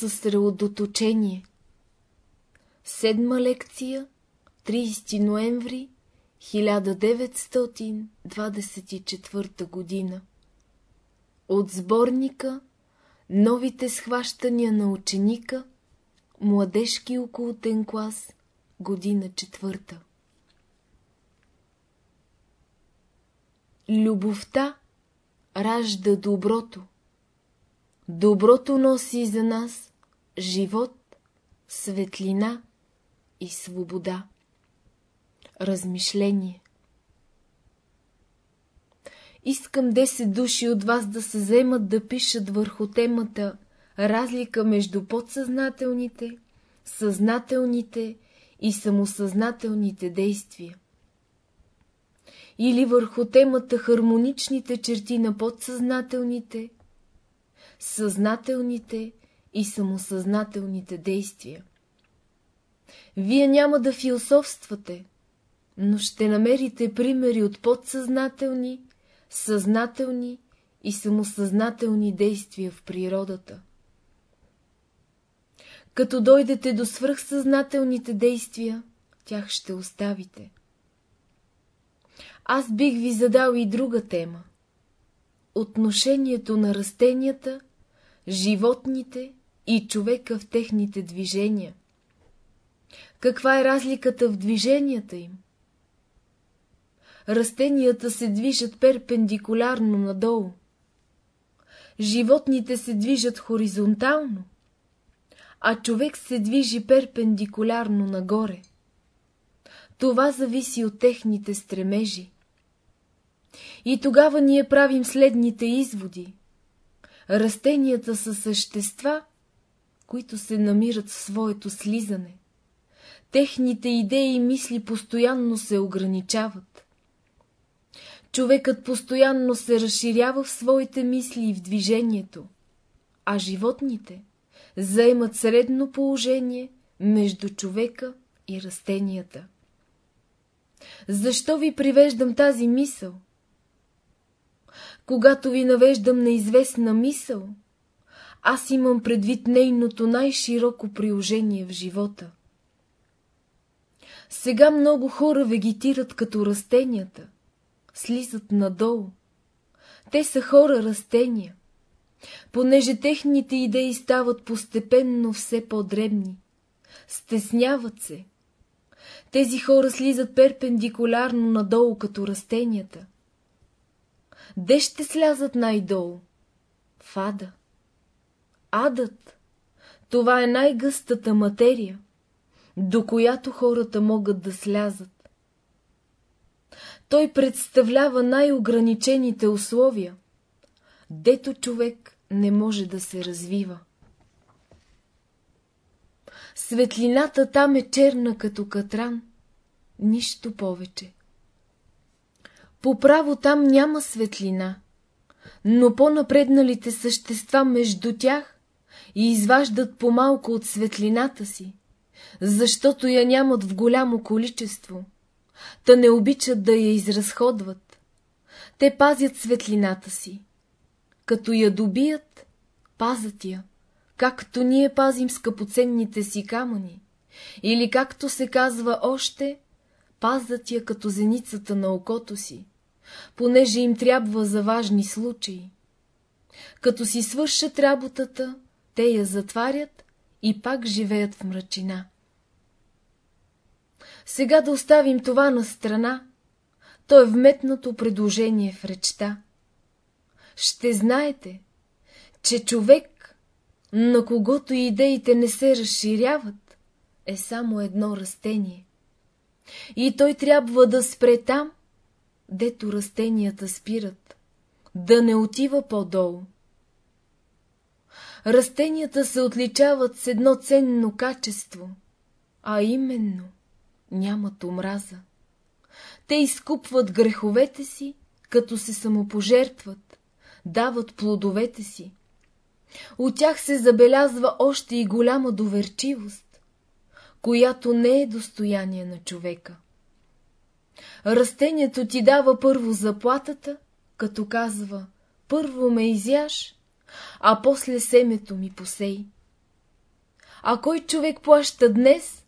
съсредоточение. Седма лекция, 30 ноември 1924 година. От сборника Новите схващания на ученика, младежки околотен клас, година четвърта. Любовта ражда доброто. Доброто носи за нас живот, светлина и свобода. Размишление Искам 10 души от вас да се вземат да пишат върху темата разлика между подсъзнателните, съзнателните и самосъзнателните действия. Или върху темата хармоничните черти на подсъзнателните, съзнателните и самосъзнателните действия. Вие няма да философствате, но ще намерите примери от подсъзнателни, съзнателни и самосъзнателни действия в природата. Като дойдете до свръхсъзнателните действия, тях ще оставите. Аз бих ви задал и друга тема. Отношението на растенията, животните и човека в техните движения. Каква е разликата в движенията им? Растенията се движат перпендикулярно надолу. Животните се движат хоризонтално, а човек се движи перпендикулярно нагоре. Това зависи от техните стремежи. И тогава ние правим следните изводи. Растенията са същества, които се намират в своето слизане. Техните идеи и мисли постоянно се ограничават. Човекът постоянно се разширява в своите мисли и в движението, а животните заемат средно положение между човека и растенията. Защо ви привеждам тази мисъл? Когато ви навеждам на известна мисъл, аз имам предвид нейното най-широко приложение в живота. Сега много хора вегетират като растенията – слизат надолу. Те са хора-растения, понеже техните идеи стават постепенно все по-дребни. Стесняват се. Тези хора слизат перпендикулярно надолу като растенията. Де ще слязат най-долу? В ада. Адът. Това е най-гъстата материя, до която хората могат да слязат той представлява най-ограничените условия, дето човек не може да се развива. Светлината там е черна като катран, нищо повече. По право там няма светлина, но по-напредналите същества между тях и изваждат по-малко от светлината си, защото я нямат в голямо количество – та не обичат да я изразходват. Те пазят светлината си. Като я добият, пазят я, както ние пазим скъпоценните си камъни. Или както се казва още, пазят я като зеницата на окото си, понеже им трябва за важни случаи. Като си свършат работата, те я затварят и пак живеят в мрачина. Сега да оставим това на страна. То е вметнато предложение в речта. Ще знаете, че човек, на когото идеите не се разширяват, е само едно растение. И той трябва да спре там, дето растенията спират, да не отива по-долу. Растенията се отличават с едно ценно качество, а именно – нямат омраза. Те изкупват греховете си, като се самопожертват, дават плодовете си. От тях се забелязва още и голяма доверчивост, която не е достояние на човека. Растението ти дава първо заплатата, като казва, първо ме изяш, а после семето ми посей. А кой човек плаща днес,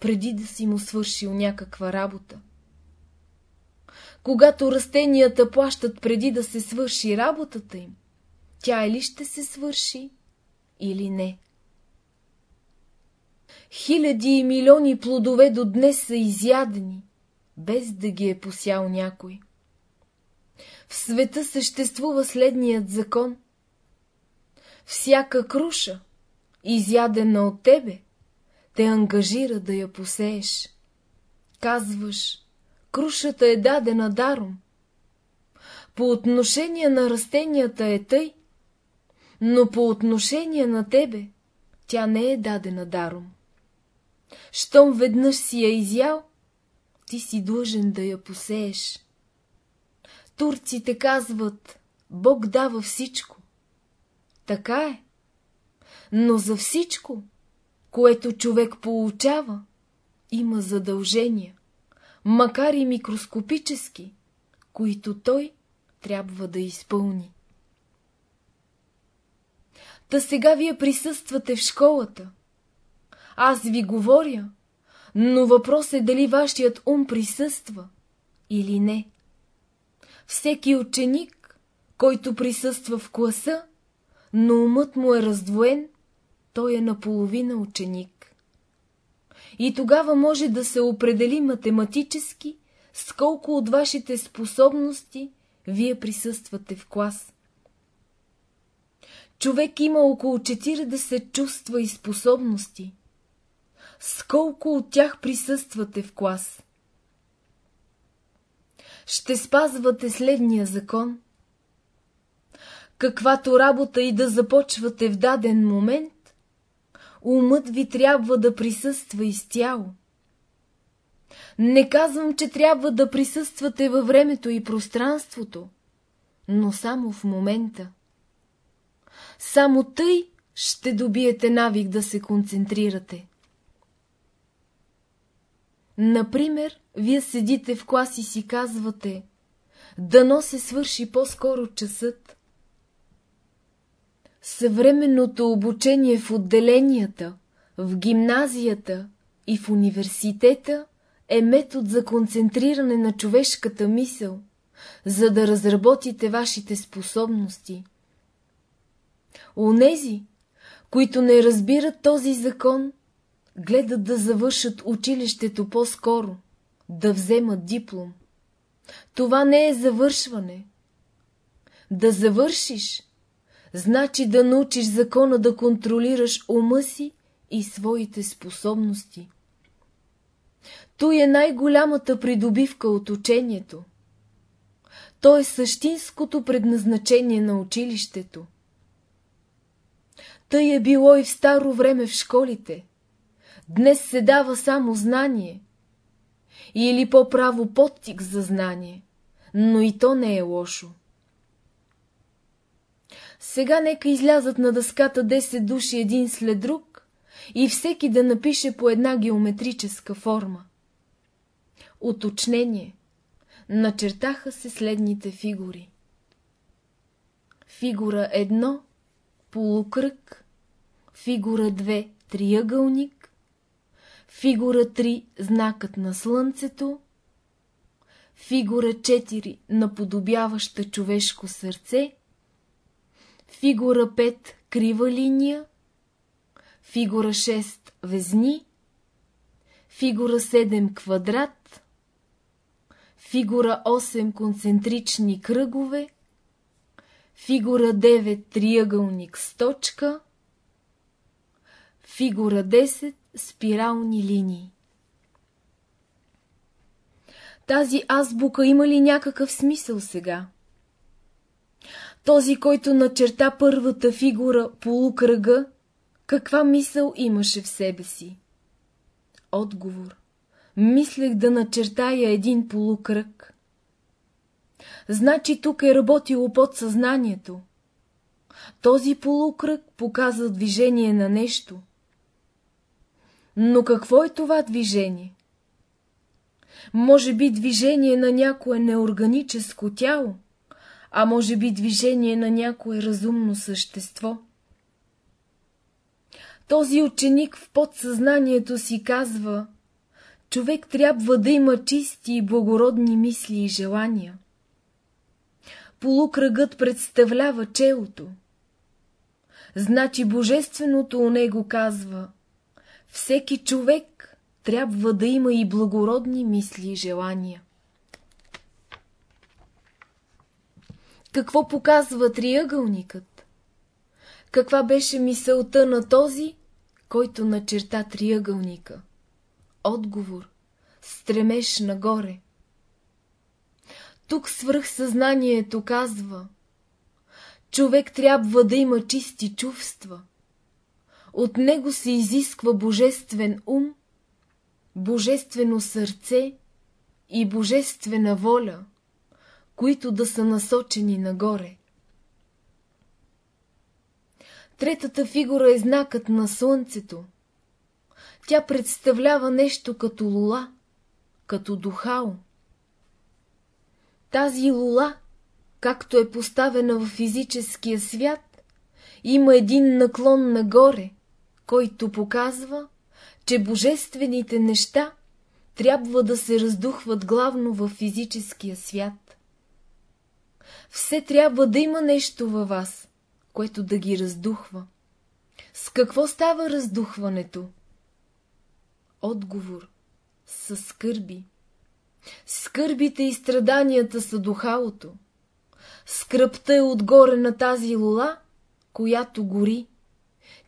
преди да си му свършил някаква работа? Когато растенията плащат преди да се свърши работата им, тя или ще се свърши, или не. Хиляди и милиони плодове до днес са изядени, без да ги е посял някой. В света съществува следният закон. Всяка круша, изядена от тебе, те ангажира да я посееш. Казваш, крушата е дадена даром. По отношение на растенията е тъй, но по отношение на тебе тя не е дадена даром. Щом веднъж си я изял, ти си длъжен да я посееш. Турците казват, Бог дава всичко. Така е. Но за всичко, което човек получава, има задължения, макар и микроскопически, които той трябва да изпълни. Та сега вие присъствате в школата. Аз ви говоря, но въпрос е дали вашият ум присъства или не. Всеки ученик, който присъства в класа, но умът му е раздвоен, той е наполовина ученик. И тогава може да се определи математически с колко от вашите способности вие присъствате в клас. Човек има около 40 чувства и способности. С колко от тях присъствате в клас? Ще спазвате следния закон. Каквато работа и да започвате в даден момент, умът ви трябва да присъства изцяло. Не казвам, че трябва да присъствате във времето и пространството, но само в момента. Само тъй ще добиете навик да се концентрирате. Например, вие седите в клас и си казвате, дано се свърши по-скоро часът. Съвременното обучение в отделенията, в гимназията и в университета е метод за концентриране на човешката мисъл, за да разработите вашите способности. Онези, които не разбират този закон, гледат да завършат училището по-скоро, да вземат диплом. Това не е завършване. Да завършиш, значи да научиш закона да контролираш ума си и своите способности. Той е най-голямата придобивка от учението. То е същинското предназначение на училището. Тъй е било и в старо време в школите. Днес се дава само знание. Или по-право подтик за знание, но и то не е лошо. Сега нека излязат на дъската 10 души един след друг и всеки да напише по една геометрическа форма. Уточнение. Начертаха се следните фигури. Фигура 1 – полукръг. Фигура 2 – триъгълник. Фигура 3 – знакът на слънцето. Фигура 4 – наподобяваща човешко сърце. Фигура 5 – крива линия. Фигура 6 – везни. Фигура 7 – квадрат. Фигура 8 – концентрични кръгове. Фигура 9 – триъгълник с точка. Фигура 10 – спирални линии. Тази азбука има ли някакъв смисъл сега? Този, който начерта първата фигура полукръга, каква мисъл имаше в себе си? Отговор. Мислех да начертая един полукръг. Значи тук е работило подсъзнанието. Този полукръг показва движение на нещо. Но какво е това движение? Може би движение на някое неорганическо тяло, а може би движение на някое разумно същество. Този ученик в подсъзнанието си казва, човек трябва да има чисти и благородни мисли и желания. Полукръгът представлява челото. Значи Божественото у него казва, всеки човек трябва да има и благородни мисли и желания. Какво показва триъгълникът? Каква беше мисълта на този, който начерта триъгълника? Отговор – стремеш нагоре. Тук свръхсъзнанието казва – човек трябва да има чисти чувства. От него се изисква божествен ум, божествено сърце и божествена воля – които да са насочени нагоре. Третата фигура е знакът на слънцето. Тя представлява нещо като лула, като духао. Тази лула, както е поставена в физическия свят, има един наклон нагоре, който показва, че божествените неща трябва да се раздухват главно в физическия свят все трябва да има нещо във вас, което да ги раздухва. С какво става раздухването? Отговор – със скърби. Скърбите и страданията са духалото. Скръпта е отгоре на тази лула, която гори.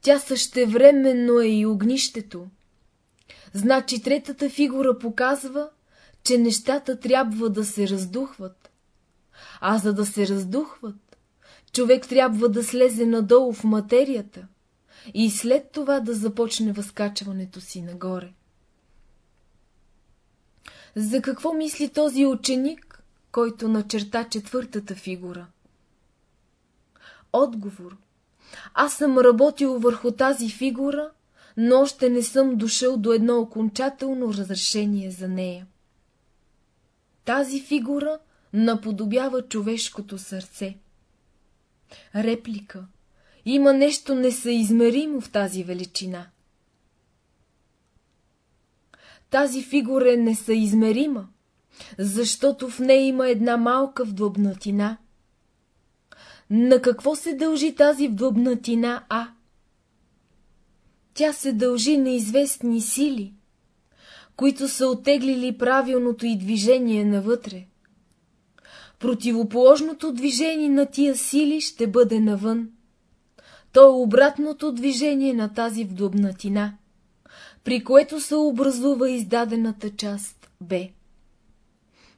Тя същевременно е и огнището. Значи третата фигура показва, че нещата трябва да се раздухват. А за да се раздухват, човек трябва да слезе надолу в материята и след това да започне възкачването си нагоре. За какво мисли този ученик, който начерта четвъртата фигура? Отговор. Аз съм работил върху тази фигура, но още не съм дошъл до едно окончателно разрешение за нея. Тази фигура наподобява човешкото сърце. Реплика. Има нещо несъизмеримо в тази величина. Тази фигура е несъизмерима, защото в нея има една малка вдлъбнатина. На какво се дължи тази вдлъбнатина А? Тя се дължи на известни сили, които са отеглили правилното и движение навътре. Противоположното движение на тия сили ще бъде навън. То е обратното движение на тази вдлъбнатина, при което се образува издадената част Б.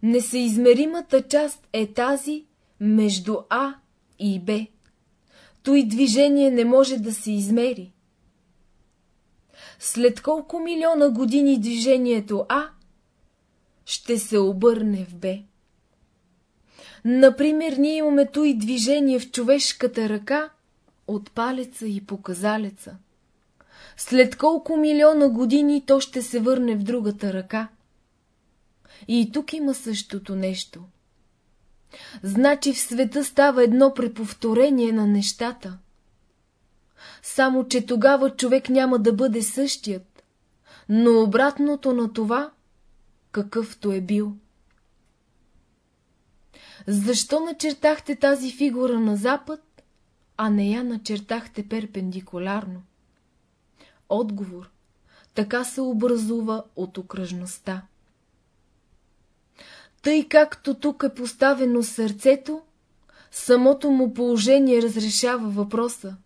Несъизмеримата част е тази между А и Б. Той движение не може да се измери. След колко милиона години движението А ще се обърне в Б. Например, ние имаме то и движение в човешката ръка от палеца и показалеца. След колко милиона години то ще се върне в другата ръка. И тук има същото нещо. Значи в света става едно преповторение на нещата. Само, че тогава човек няма да бъде същият, но обратното на това, какъвто е бил. Защо начертахте тази фигура на запад, а не я начертахте перпендикулярно? Отговор. Така се образува от окръжността. Тъй както тук е поставено сърцето, самото му положение разрешава въпроса.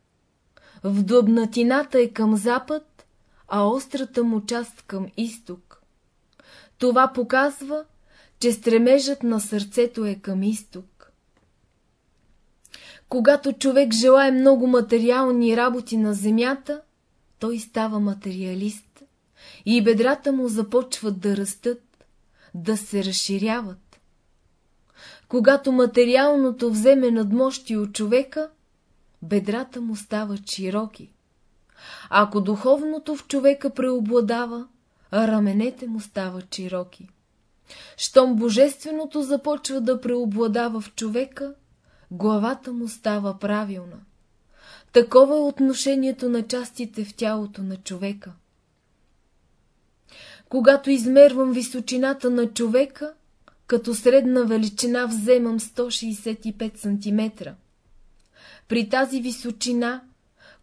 Вдъбнатината е към запад, а острата му част към изток. Това показва, че стремежът на сърцето е към изток. Когато човек желая много материални работи на земята, той става материалист и бедрата му започват да растат, да се разширяват. Когато материалното вземе надмощи от човека, бедрата му стават широки. Ако духовното в човека преобладава, раменете му стават широки. Щом божественото започва да преобладава в човека, главата му става правилна. Такова е отношението на частите в тялото на човека. Когато измервам височината на човека, като средна величина вземам 165 см. При тази височина,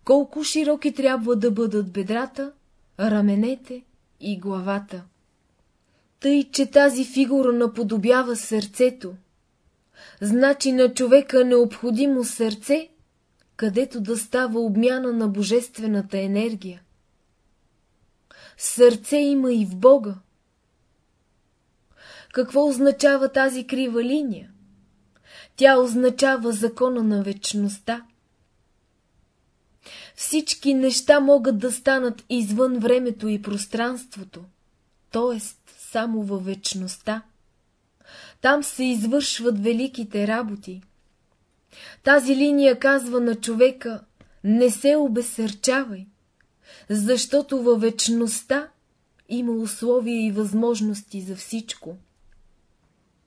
колко широки трябва да бъдат бедрата, раменете и главата. Тъй, че тази фигура наподобява сърцето. Значи на човека необходимо сърце, където да става обмяна на божествената енергия. Сърце има и в Бога. Какво означава тази крива линия? Тя означава закона на вечността. Всички неща могат да станат извън времето и пространството, т.е. само във вечността. Там се извършват великите работи. Тази линия казва на човека «Не се обесърчавай», защото във вечността има условия и възможности за всичко.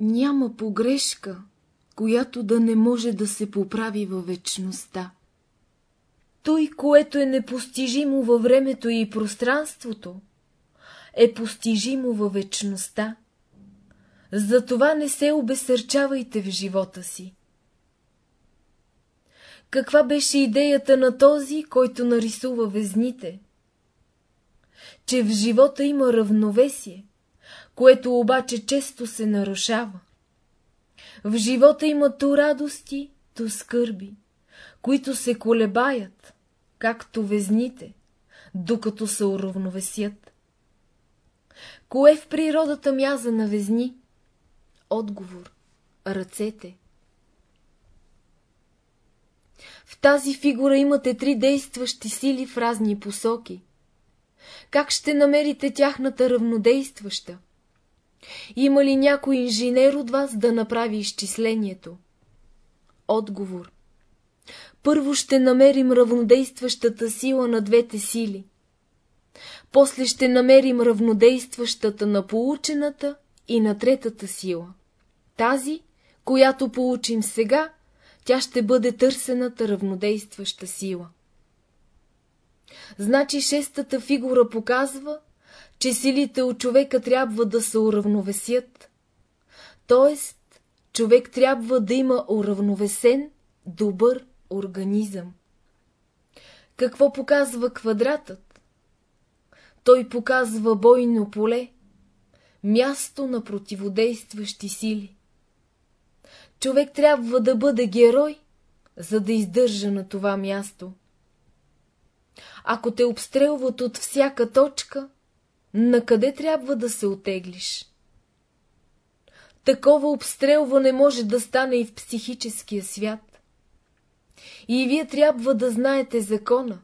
Няма погрешка, която да не може да се поправи във вечността. Той, което е непостижимо във времето и пространството, е постижимо във вечността. Затова не се обесърчавайте в живота си. Каква беше идеята на този, който нарисува везните? Че в живота има равновесие, което обаче често се нарушава. В живота има то радости, то скърби, които се колебаят, както везните, докато се уравновесят. Кое в природата мяза на везни? Отговор – ръцете. В тази фигура имате три действащи сили в разни посоки. Как ще намерите тяхната равнодействаща? Има ли някой инженер от вас да направи изчислението? Отговор. Първо ще намерим равнодействащата сила на двете сили. После ще намерим равнодействащата на получената и на третата сила. Тази, която получим сега, тя ще бъде търсената равнодействаща сила. Значи шестата фигура показва, че силите от човека трябва да се уравновесят. Тоест, човек трябва да има уравновесен, добър организъм. Какво показва квадратът? Той показва бойно поле, място на противодействащи сили. Човек трябва да бъде герой, за да издържа на това място. Ако те обстрелват от всяка точка, на къде трябва да се отеглиш? Такова обстрелване може да стане и в психическия свят. И вие трябва да знаете закона,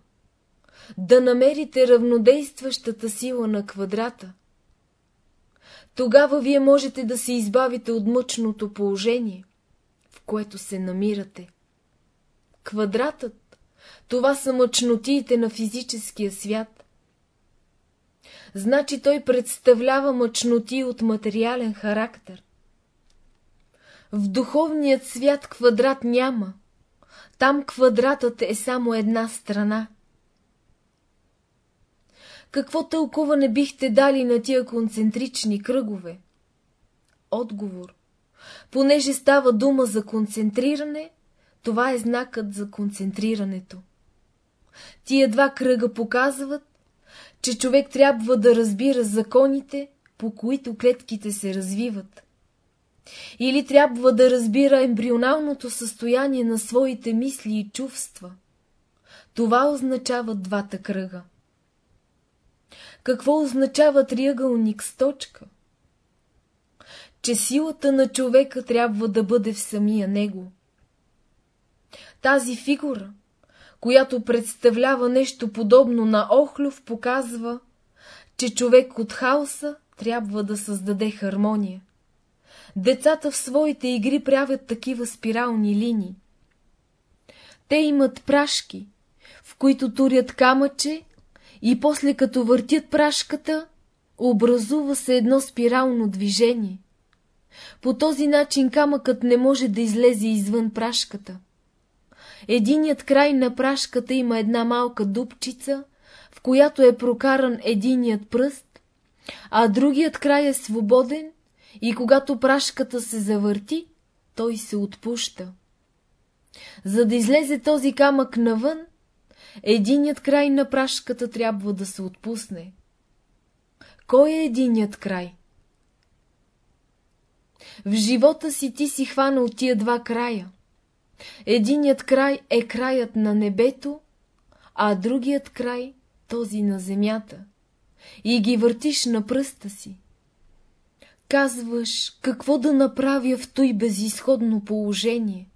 да намерите равнодействащата сила на квадрата. Тогава вие можете да се избавите от мъчното положение, в което се намирате. Квадратът – това са мъчнотиите на физическия свят. Значи той представлява мъчноти от материален характер. В духовният свят квадрат няма. Там квадратът е само една страна. Какво тълкуване бихте дали на тия концентрични кръгове? Отговор. Понеже става дума за концентриране, това е знакът за концентрирането. Тия два кръга показват, че човек трябва да разбира законите, по които клетките се развиват. Или трябва да разбира ембрионалното състояние на своите мисли и чувства. Това означават двата кръга. Какво означава триъгълник с точка? Че силата на човека трябва да бъде в самия него. Тази фигура, която представлява нещо подобно на Охлюв, показва, че човек от хаоса трябва да създаде хармония. Децата в своите игри правят такива спирални линии. Те имат прашки, в които турят камъче и после като въртят прашката, образува се едно спирално движение. По този начин камъкът не може да излезе извън прашката. единият край на прашката има една малка дупчица, в която е прокаран единият пръст, а другият край е свободен и когато прашката се завърти, той се отпуща. За да излезе този камък навън, единият край на прашката трябва да се отпусне. Кой е единият край? В живота си ти си хванал тия два края. Единият край е краят на небето, а другият край – този на земята. И ги въртиш на пръста си. Казваш, какво да направя в той безисходно положение.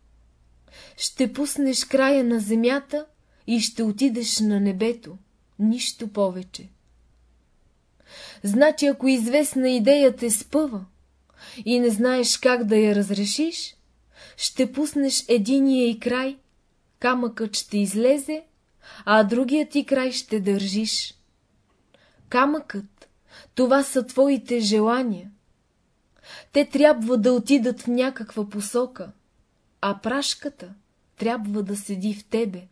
Ще пуснеш края на земята и ще отидеш на небето. Нищо повече. Значи, ако известна идея те спъва и не знаеш как да я разрешиш, ще пуснеш единия и край, камъкът ще излезе, а другият ти край ще държиш. Камъкът, това са твоите желания. Те трябва да отидат в някаква посока, а прашката трябва да седи в тебе.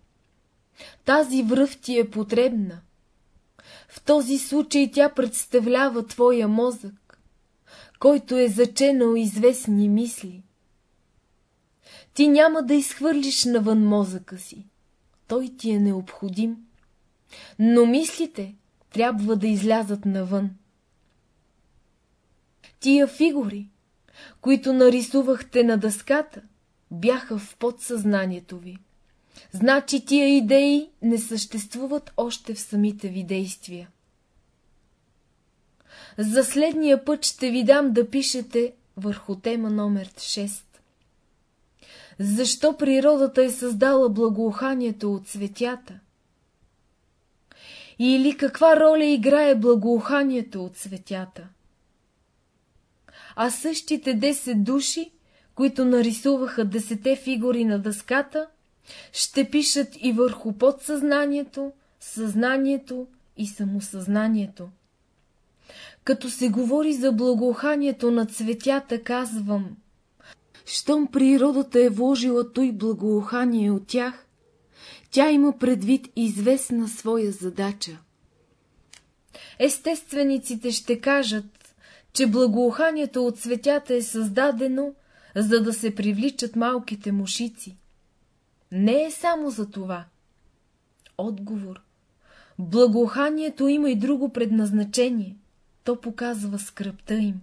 Тази връв ти е потребна. В този случай тя представлява твоя мозък, който е заченал известни мисли. Ти няма да изхвърлиш навън мозъка си. Той ти е необходим. Но мислите трябва да излязат навън. Тия фигури, които нарисувахте на дъската, бяха в подсъзнанието ви. Значи тия идеи не съществуват още в самите ви действия. За следния път ще ви дам да пишете върху тема номер 6. Защо природата е създала благоуханието от цветята? Или каква роля играе благоуханието от цветята? А същите 10 души, които нарисуваха десете фигури на дъската, ще пишат и върху подсъзнанието, съзнанието и самосъзнанието. Като се говори за благоуханието на цветята, казвам, щом природата е вложила той благоухание от тях, тя има предвид известна своя задача. Естествениците ще кажат, че благоуханието от цветята е създадено, за да се привличат малките мушици. Не е само за това. Отговор. Благоуханието има и друго предназначение. То показва скръпта им.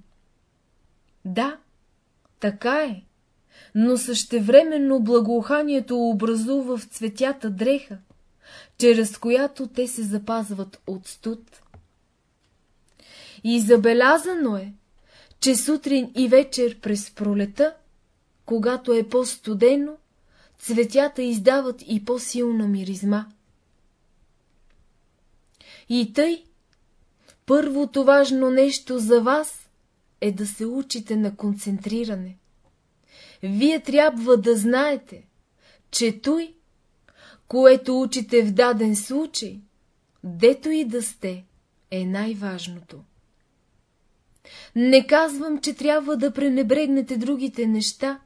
Да, така е, но същевременно благоуханието образува в цветята дреха, чрез която те се запазват от студ. И забелязано е, че сутрин и вечер през пролета, когато е по-студено, цветята издават и по-силна миризма. И тъй, първото важно нещо за вас е да се учите на концентриране. Вие трябва да знаете, че той, което учите в даден случай, дето и да сте, е най-важното. Не казвам, че трябва да пренебрегнете другите неща,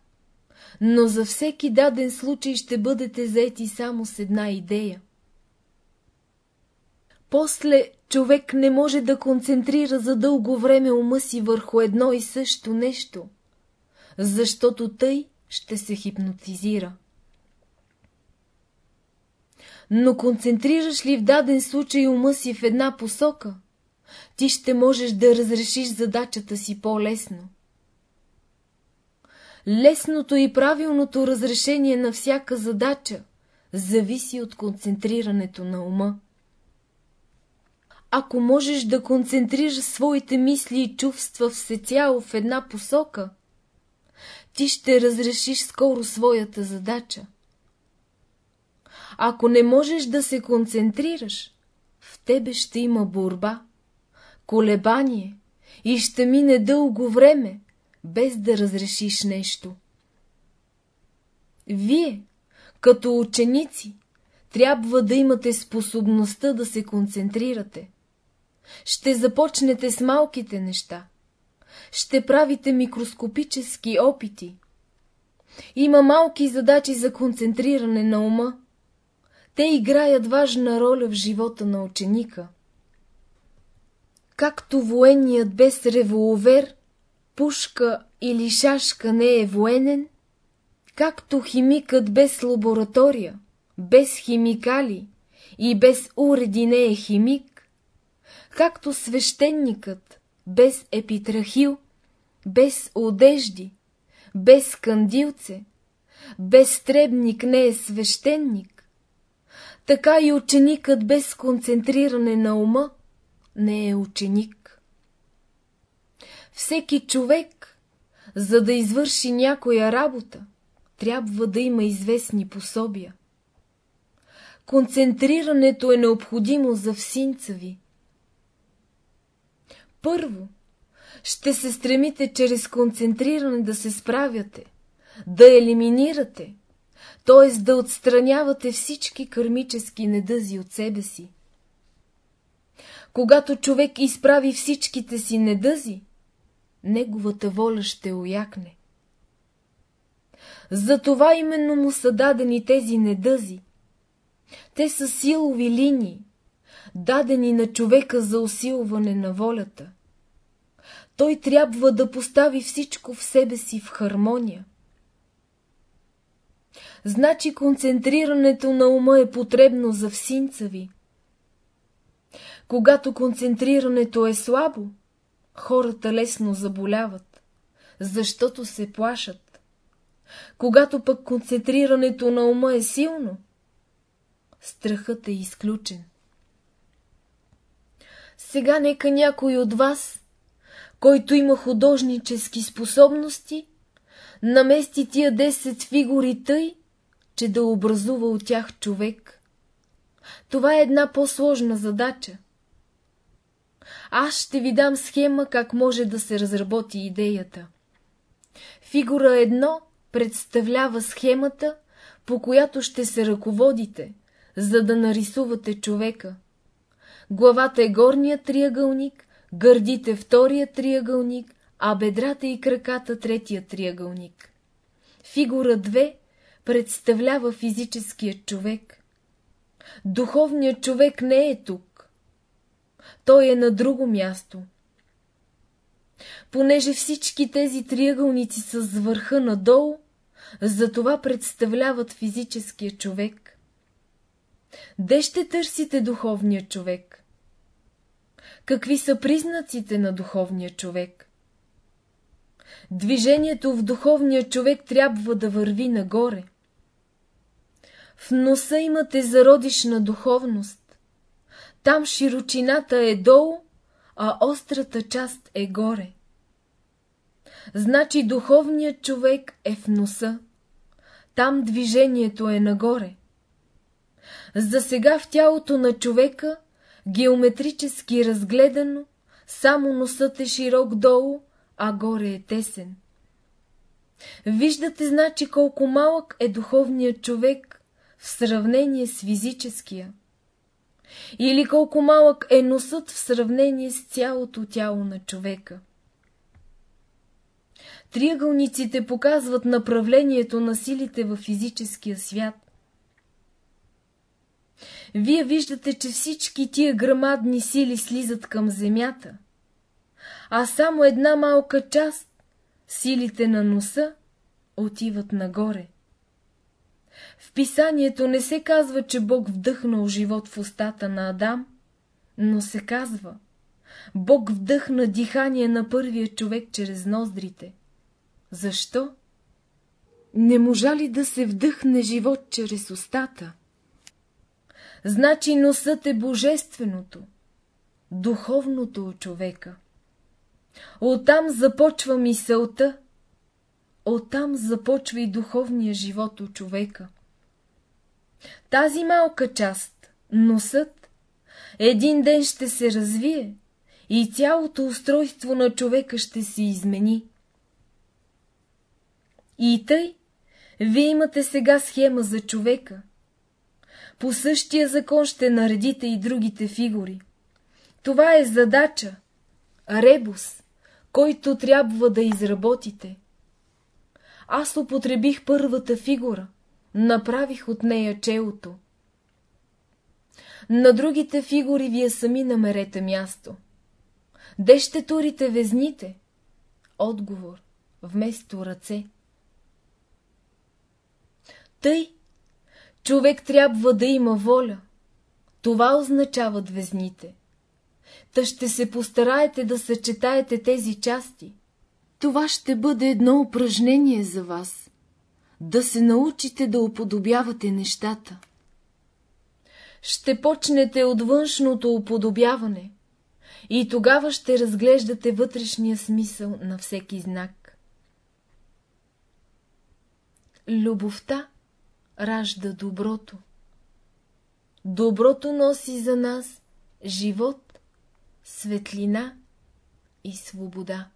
но за всеки даден случай ще бъдете заети само с една идея. После човек не може да концентрира за дълго време ума си върху едно и също нещо, защото тъй ще се хипнотизира. Но концентрираш ли в даден случай ума си в една посока, ти ще можеш да разрешиш задачата си по-лесно. Лесното и правилното разрешение на всяка задача зависи от концентрирането на ума. Ако можеш да концентрираш своите мисли и чувства всецяло в една посока, ти ще разрешиш скоро своята задача. Ако не можеш да се концентрираш, в тебе ще има борба, колебание и ще мине дълго време, без да разрешиш нещо. Вие, като ученици, трябва да имате способността да се концентрирате. Ще започнете с малките неща. Ще правите микроскопически опити. Има малки задачи за концентриране на ума. Те играят важна роля в живота на ученика. Както военният без револвер, пушка или шашка не е военен, както химикът без лаборатория, без химикали и без уреди не е химик, както свещеникът без епитрахил, без одежди, без кандилце, без требник не е свещеник, така и ученикът без концентриране на ума не е ученик. Всеки човек, за да извърши някоя работа, трябва да има известни пособия. Концентрирането е необходимо за всинца ви. Първо, ще се стремите чрез концентриране да се справяте, да елиминирате, т.е. да отстранявате всички кармически недъзи от себе си. Когато човек изправи всичките си недъзи, неговата воля ще уякне. Затова именно му са дадени тези недъзи. Те са силови линии, дадени на човека за усилване на волята. Той трябва да постави всичко в себе си в хармония. Значи концентрирането на ума е потребно за всинца ви. Когато концентрирането е слабо, хората лесно заболяват, защото се плашат. Когато пък концентрирането на ума е силно, страхът е изключен. Сега нека някой от вас, който има художнически способности, намести тия 10 фигури тъй, че да образува от тях човек. Това е една по-сложна задача. Аз ще ви дам схема как може да се разработи идеята. Фигура едно представлява схемата, по която ще се ръководите, за да нарисувате човека. Главата е горният триъгълник, гърдите втория триъгълник, а бедрата и краката третия триъгълник. Фигура 2 представлява физическия човек. Духовният човек не е тук. Той е на друго място. Понеже всички тези триъгълници са с върха надолу, затова представляват физическия човек. Де ще търсите духовния човек? Какви са признаците на духовния човек? Движението в духовния човек трябва да върви нагоре. В носа имате зародишна духовност. Там широчината е долу, а острата част е горе. Значи духовният човек е в носа. Там движението е нагоре. За сега в тялото на човека, геометрически разгледано, само носът е широк долу, а горе е тесен. Виждате, значи, колко малък е духовният човек в сравнение с физическия. Или колко малък е носът в сравнение с цялото тяло на човека. Триъгълниците показват направлението на силите във физическия свят. Вие виждате, че всички тия грамадни сили слизат към земята, а само една малка част, силите на носа, отиват нагоре. Писанието не се казва, че Бог вдъхнал живот в устата на Адам, но се казва, Бог вдъхна дихание на първия човек чрез ноздрите. Защо? Не можа ли да се вдъхне живот чрез устата? Значи носът е божественото, духовното от човека. Оттам започва мисълта, оттам започва и духовния живот от човека. Тази малка част, носът, един ден ще се развие и цялото устройство на човека ще се измени. И тъй, вие имате сега схема за човека. По същия закон ще наредите и другите фигури. Това е задача, ребус, който трябва да изработите. аз употребих първата фигура, направих от нея челото. На другите фигури вие сами намерете място. Де ще турите везните? Отговор вместо ръце. Тъй, човек трябва да има воля. Това означават везните. Та ще се постараете да съчетаете тези части. Това ще бъде едно упражнение за вас. Да се научите да уподобявате нещата. Ще почнете от външното уподобяване и тогава ще разглеждате вътрешния смисъл на всеки знак. Любовта ражда доброто. Доброто носи за нас живот, светлина и свобода.